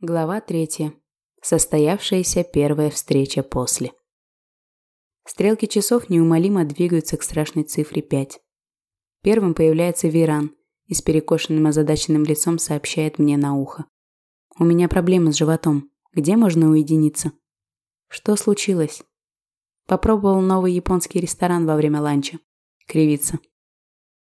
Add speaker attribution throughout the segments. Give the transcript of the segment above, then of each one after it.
Speaker 1: Глава третья. Состоявшаяся первая встреча после. Стрелки часов неумолимо двигаются к страшной цифре 5. Первым появляется Виран и с перекошенным озадаченным лицом сообщает мне на ухо. «У меня проблемы с животом. Где можно уединиться?» «Что случилось?» Попробовал новый японский ресторан во время ланча. Кривится.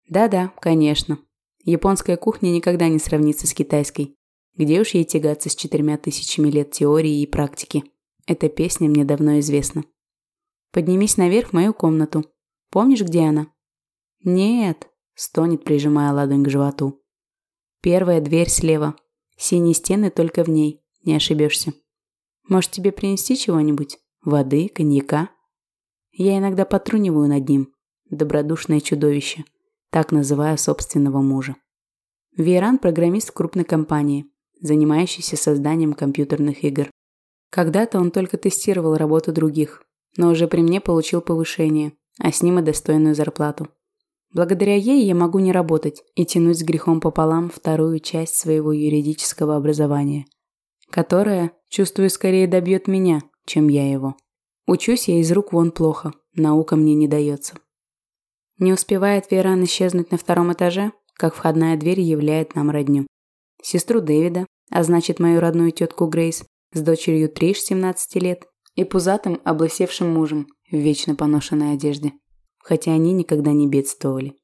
Speaker 1: «Да-да, конечно. Японская кухня никогда не сравнится с китайской. Где уж ей тягаться с четырьмя тысячами лет теории и практики. Эта песня мне давно известна. Поднимись наверх в мою комнату. Помнишь, где она? Нет, стонет, прижимая ладонь к животу. Первая дверь слева. Синие стены только в ней. Не ошибешься. Может, тебе принести чего-нибудь? Воды, коньяка? Я иногда потруниваю над ним. Добродушное чудовище. Так называю собственного мужа. Вейран – программист крупной компании занимающийся созданием компьютерных игр. Когда-то он только тестировал работу других, но уже при мне получил повышение, а с ним и достойную зарплату. Благодаря ей я могу не работать и тянуть с грехом пополам вторую часть своего юридического образования, которая, чувствую, скорее добьет меня, чем я его. Учусь я из рук вон плохо, наука мне не дается. Не успевает Веран исчезнуть на втором этаже, как входная дверь являет нам родню сестру Дэвида, а значит мою родную тетку Грейс, с дочерью Триш, 17 лет, и пузатым, облысевшим мужем в вечно поношенной одежде, хотя они никогда не бедствовали.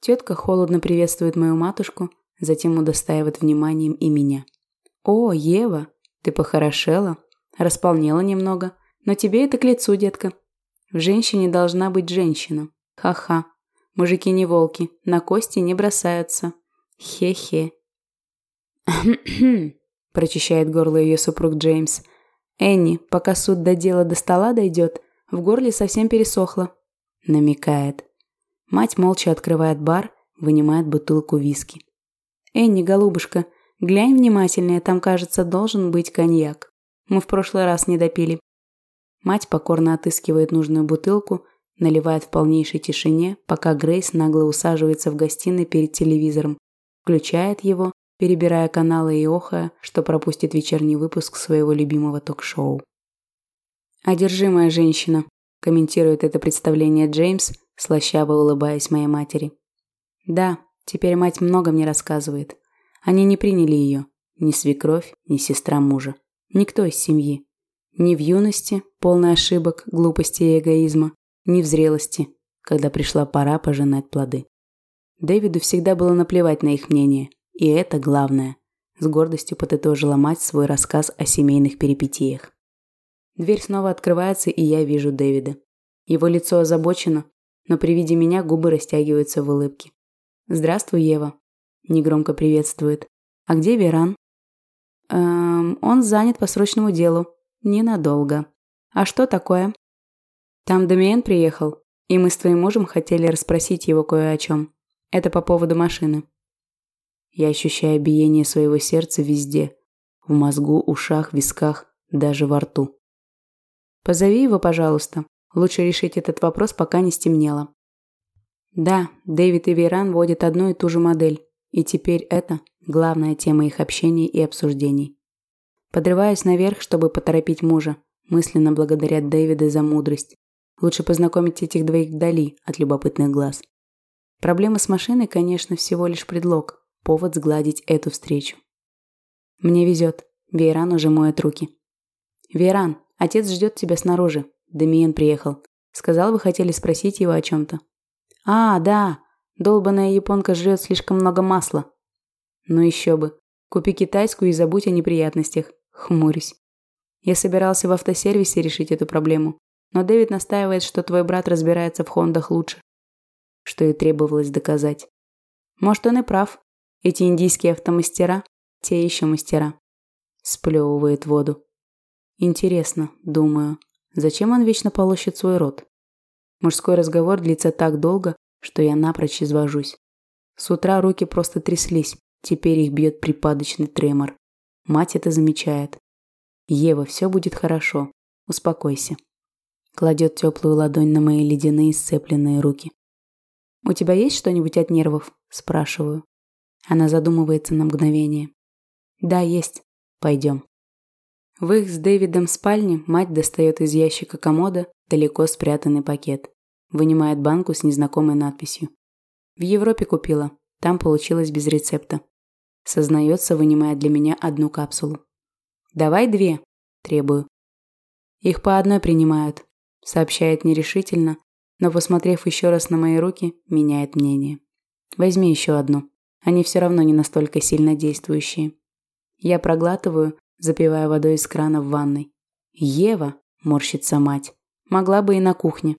Speaker 1: Тетка холодно приветствует мою матушку, затем удостаивает вниманием и меня. «О, Ева, ты похорошела, располнела немного, но тебе это к лицу, детка. В женщине должна быть женщина. Ха-ха. Мужики не волки, на кости не бросаются. Хе-хе. прочищает горло ее супруг Джеймс. «Энни, пока суд до дела до стола дойдет, в горле совсем пересохло», – намекает. Мать молча открывает бар, вынимает бутылку виски. «Энни, голубушка, глянь внимательнее, там, кажется, должен быть коньяк. Мы в прошлый раз не допили». Мать покорно отыскивает нужную бутылку, наливает в полнейшей тишине, пока Грейс нагло усаживается в гостиной перед телевизором, включает его перебирая каналы и охая, что пропустит вечерний выпуск своего любимого ток-шоу. «Одержимая женщина», – комментирует это представление Джеймс, слащаво улыбаясь моей матери. «Да, теперь мать много мне рассказывает. Они не приняли ее, ни свекровь, ни сестра мужа, никто из семьи. Ни в юности, полной ошибок, глупости и эгоизма, ни в зрелости, когда пришла пора пожинать плоды. Дэвиду всегда было наплевать на их мнение, и это главное. С гордостью подытожила мать свой рассказ о семейных перипетиях. Дверь снова открывается, и я вижу Дэвида. Его лицо озабочено, но при виде меня губы растягиваются в улыбке. «Здравствуй, Ева», – негромко приветствует. «А где Веран?» «Эм, он занят по срочному делу. Ненадолго. А что такое?» «Там Дамиен приехал, и мы с твоим мужем хотели расспросить его кое о чем. Это по поводу машины». Я ощущаю биение своего сердца везде. В мозгу, ушах, висках, даже во рту. Позови его, пожалуйста. Лучше решить этот вопрос, пока не стемнело. Да, Дэвид и Веран водят одну и ту же модель. И теперь это главная тема их общений и обсуждений. Подрываюсь наверх, чтобы поторопить мужа, мысленно благодаря Дэвида за мудрость. Лучше познакомить этих двоих вдали от любопытных глаз. Проблема с машиной, конечно, всего лишь предлог повод сгладить эту встречу. Мне везет. Вейран уже моет руки. Вейран, отец ждет тебя снаружи. Демиен приехал. Сказал, вы хотели спросить его о чем-то. А, да. Долбаная японка жрет слишком много масла. Ну еще бы. Купи китайскую и забудь о неприятностях. Хмурюсь. Я собирался в автосервисе решить эту проблему. Но Дэвид настаивает, что твой брат разбирается в Хондах лучше. Что и требовалось доказать. Может, он и прав. Эти индийские автомастера – те еще мастера. Сплевывает воду. Интересно, думаю, зачем он вечно полощет свой рот? Мужской разговор длится так долго, что я напрочь извожусь. С утра руки просто тряслись, теперь их бьет припадочный тремор. Мать это замечает. «Ева, все будет хорошо. Успокойся». Кладет теплую ладонь на мои ледяные сцепленные руки. «У тебя есть что-нибудь от нервов?» – спрашиваю. Она задумывается на мгновение. Да, есть. Пойдем. В их с Дэвидом спальне мать достает из ящика комода далеко спрятанный пакет. Вынимает банку с незнакомой надписью. В Европе купила. Там получилось без рецепта. Сознается, вынимая для меня одну капсулу. «Давай две», – требую. «Их по одной принимают», – сообщает нерешительно, но, посмотрев еще раз на мои руки, меняет мнение. «Возьми еще одну. Они все равно не настолько сильно действующие». Я проглатываю, запивая водой из крана в ванной. «Ева!» – морщится мать. «Могла бы и на кухне».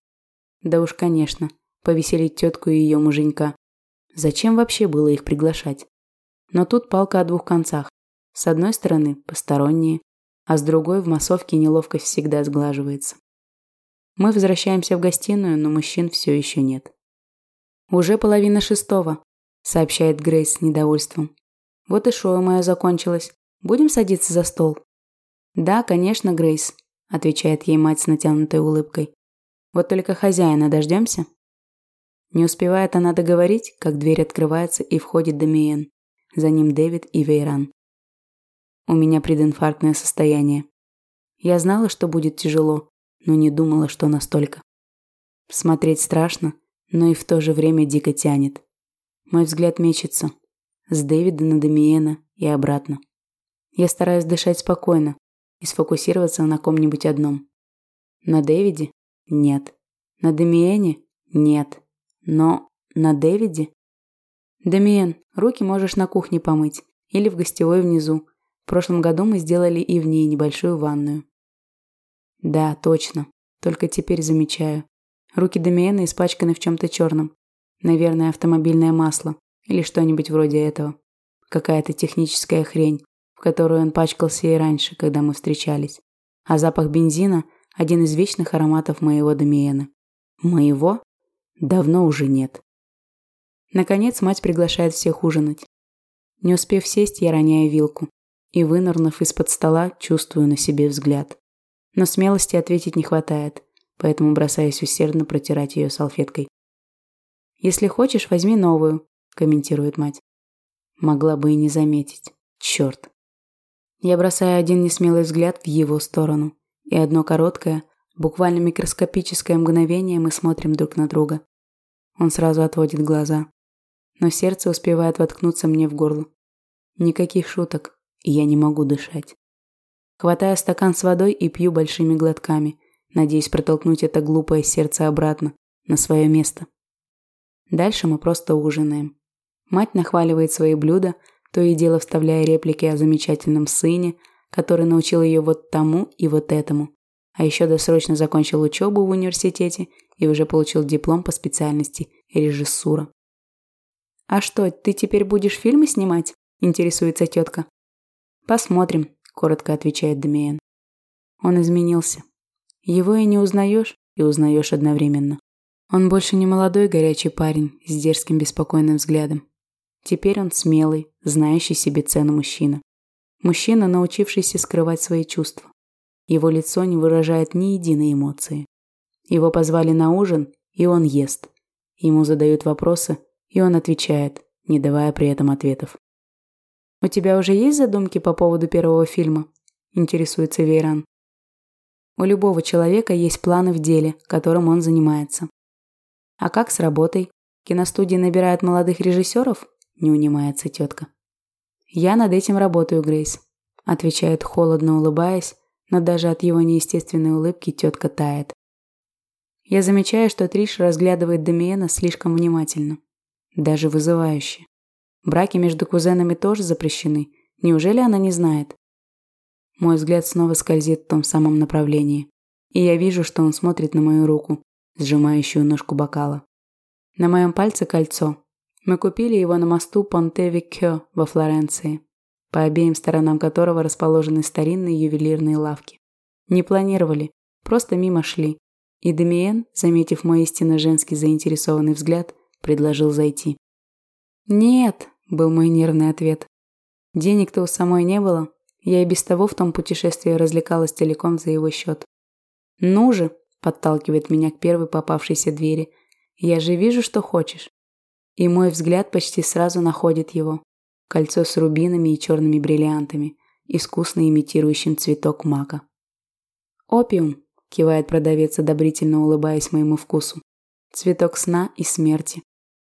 Speaker 1: Да уж, конечно, повеселить тетку и ее муженька. Зачем вообще было их приглашать? Но тут палка о двух концах. С одной стороны – посторонние, а с другой в массовке неловкость всегда сглаживается. Мы возвращаемся в гостиную, но мужчин все еще нет. «Уже половина шестого», – сообщает Грейс с недовольством. «Вот и шоу мое закончилось. Будем садиться за стол?» «Да, конечно, Грейс», – отвечает ей мать с натянутой улыбкой. «Вот только хозяина дождемся?» Не успевает она договорить, как дверь открывается и входит Дамиен. За ним Дэвид и Вейран. У меня прединфарктное состояние. Я знала, что будет тяжело, но не думала, что настолько. Смотреть страшно, но и в то же время дико тянет. Мой взгляд мечется. С Дэвида на Дамиена и обратно. Я стараюсь дышать спокойно и сфокусироваться на ком-нибудь одном. На Дэвиде? Нет. На Дамиене? Нет. Но на Дэвиде? Дамиен, руки можешь на кухне помыть. Или в гостевой внизу. В прошлом году мы сделали и в ней небольшую ванную. Да, точно. Только теперь замечаю. Руки Дамиена испачканы в чем-то черном. Наверное, автомобильное масло. Или что-нибудь вроде этого. Какая-то техническая хрень, в которую он пачкался и раньше, когда мы встречались. А запах бензина – один из вечных ароматов моего Дамиена. Моего? Давно уже нет. Наконец мать приглашает всех ужинать. Не успев сесть, я роняю вилку. И, вынырнув из-под стола, чувствую на себе взгляд. Но смелости ответить не хватает, поэтому бросаюсь усердно протирать ее салфеткой. «Если хочешь, возьми новую», – комментирует мать. Могла бы и не заметить. Черт. Я бросаю один несмелый взгляд в его сторону. И одно короткое, Буквально микроскопическое мгновение мы смотрим друг на друга. Он сразу отводит глаза. Но сердце успевает воткнуться мне в горло. Никаких шуток, и я не могу дышать. Хватаю стакан с водой и пью большими глотками, надеясь протолкнуть это глупое сердце обратно, на свое место. Дальше мы просто ужинаем. Мать нахваливает свои блюда, то и дело вставляя реплики о замечательном сыне, который научил ее вот тому и вот этому, а еще досрочно закончил учебу в университете и уже получил диплом по специальности режиссура. «А что, ты теперь будешь фильмы снимать?» – интересуется тетка. «Посмотрим», – коротко отвечает Демиен. Он изменился. Его и не узнаешь, и узнаешь одновременно. Он больше не молодой горячий парень с дерзким беспокойным взглядом. Теперь он смелый, знающий себе цену мужчина. Мужчина, научившийся скрывать свои чувства. Его лицо не выражает ни единой эмоции. Его позвали на ужин, и он ест. Ему задают вопросы, и он отвечает, не давая при этом ответов. «У тебя уже есть задумки по поводу первого фильма?» – интересуется Вейран. У любого человека есть планы в деле, которым он занимается. А как с работой? Киностудии набирают молодых режиссеров? Не унимается тетка. Я над этим работаю, Грейс. Отвечает холодно, улыбаясь, но даже от его неестественной улыбки тетка тает. Я замечаю, что Триш разглядывает Демиена слишком внимательно. Даже вызывающе. Браки между кузенами тоже запрещены. Неужели она не знает? Мой взгляд снова скользит в том самом направлении. И я вижу, что он смотрит на мою руку, сжимающую ножку бокала. На моем пальце кольцо. Мы купили его на мосту Понте-Виккё во Флоренции по обеим сторонам которого расположены старинные ювелирные лавки. Не планировали, просто мимо шли. И Демиен, заметив мой истинно женский заинтересованный взгляд, предложил зайти. «Нет», – был мой нервный ответ. Денег-то у самой не было, я и без того в том путешествии развлекалась целиком за его счет. «Ну же», – подталкивает меня к первой попавшейся двери, – «я же вижу, что хочешь». И мой взгляд почти сразу находит его. Кольцо с рубинами и черными бриллиантами, искусно имитирующим цветок мака. «Опиум», – кивает продавец, одобрительно улыбаясь моему вкусу. «Цветок сна и смерти.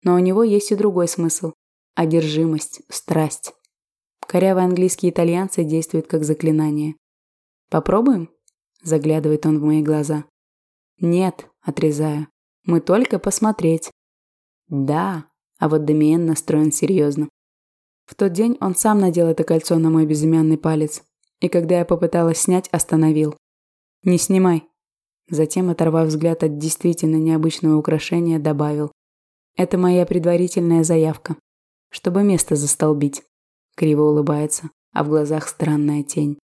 Speaker 1: Но у него есть и другой смысл – одержимость, страсть. Корявые английские итальянцы действуют как заклинание. «Попробуем?» – заглядывает он в мои глаза. «Нет», – отрезаю. «Мы только посмотреть». «Да», а вот Демиен настроен серьезно. В тот день он сам надел это кольцо на мой безымянный палец, и когда я попыталась снять, остановил. «Не снимай». Затем, оторвав взгляд от действительно необычного украшения, добавил. «Это моя предварительная заявка, чтобы место застолбить». Криво улыбается, а в глазах странная тень.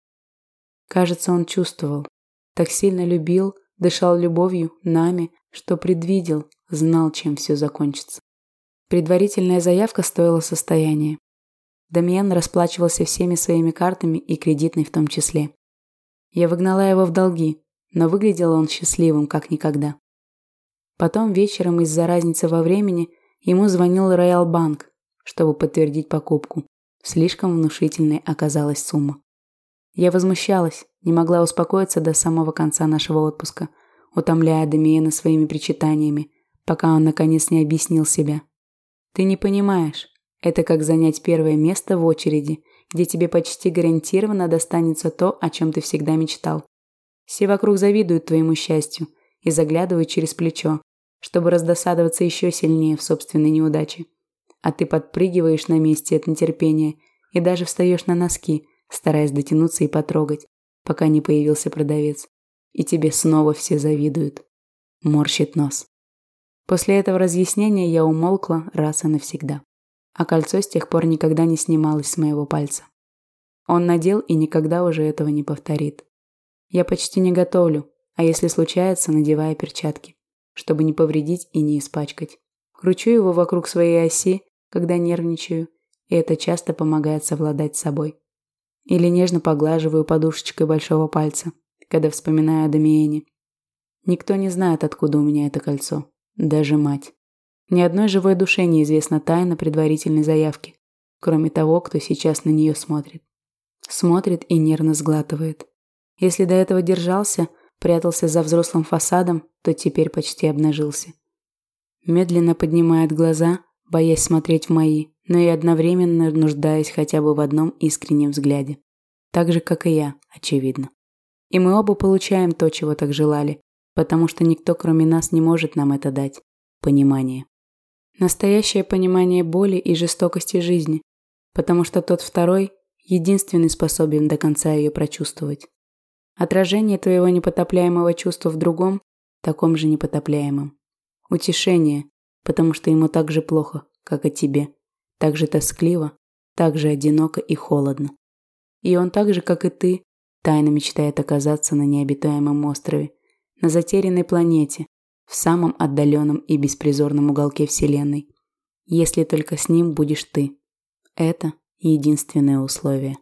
Speaker 1: Кажется, он чувствовал. Так сильно любил, дышал любовью, нами, что предвидел, знал, чем все закончится. Предварительная заявка стоила состояние. Дамиен расплачивался всеми своими картами и кредитной в том числе. Я выгнала его в долги, но выглядел он счастливым, как никогда. Потом вечером из-за разницы во времени ему звонил Роял Банк, чтобы подтвердить покупку. Слишком внушительной оказалась сумма. Я возмущалась, не могла успокоиться до самого конца нашего отпуска, утомляя Дамиена своими причитаниями, пока он наконец не объяснил себя. Ты не понимаешь. Это как занять первое место в очереди, где тебе почти гарантированно достанется то, о чем ты всегда мечтал. Все вокруг завидуют твоему счастью и заглядывают через плечо, чтобы раздосадоваться еще сильнее в собственной неудаче. А ты подпрыгиваешь на месте от нетерпения и даже встаешь на носки, стараясь дотянуться и потрогать, пока не появился продавец. И тебе снова все завидуют. Морщит нос. После этого разъяснения я умолкла раз и навсегда. А кольцо с тех пор никогда не снималось с моего пальца. Он надел и никогда уже этого не повторит. Я почти не готовлю, а если случается, надеваю перчатки, чтобы не повредить и не испачкать. Кручу его вокруг своей оси, когда нервничаю, и это часто помогает совладать с собой. Или нежно поглаживаю подушечкой большого пальца, когда вспоминаю о Дамиене. Никто не знает, откуда у меня это кольцо. Даже мать. Ни одной живой душе неизвестна тайна предварительной заявки, кроме того, кто сейчас на нее смотрит. Смотрит и нервно сглатывает. Если до этого держался, прятался за взрослым фасадом, то теперь почти обнажился. Медленно поднимает глаза, боясь смотреть в мои, но и одновременно нуждаясь хотя бы в одном искреннем взгляде. Так же, как и я, очевидно. И мы оба получаем то, чего так желали, потому что никто кроме нас не может нам это дать. Понимание. Настоящее понимание боли и жестокости жизни, потому что тот второй единственный способен до конца ее прочувствовать. Отражение твоего непотопляемого чувства в другом, таком же непотопляемом. Утешение, потому что ему так же плохо, как и тебе, так же тоскливо, так же одиноко и холодно. И он так же, как и ты, тайно мечтает оказаться на необитаемом острове, на затерянной планете, в самом отдаленном и беспризорном уголке Вселенной. Если только с ним будешь ты. Это единственное условие.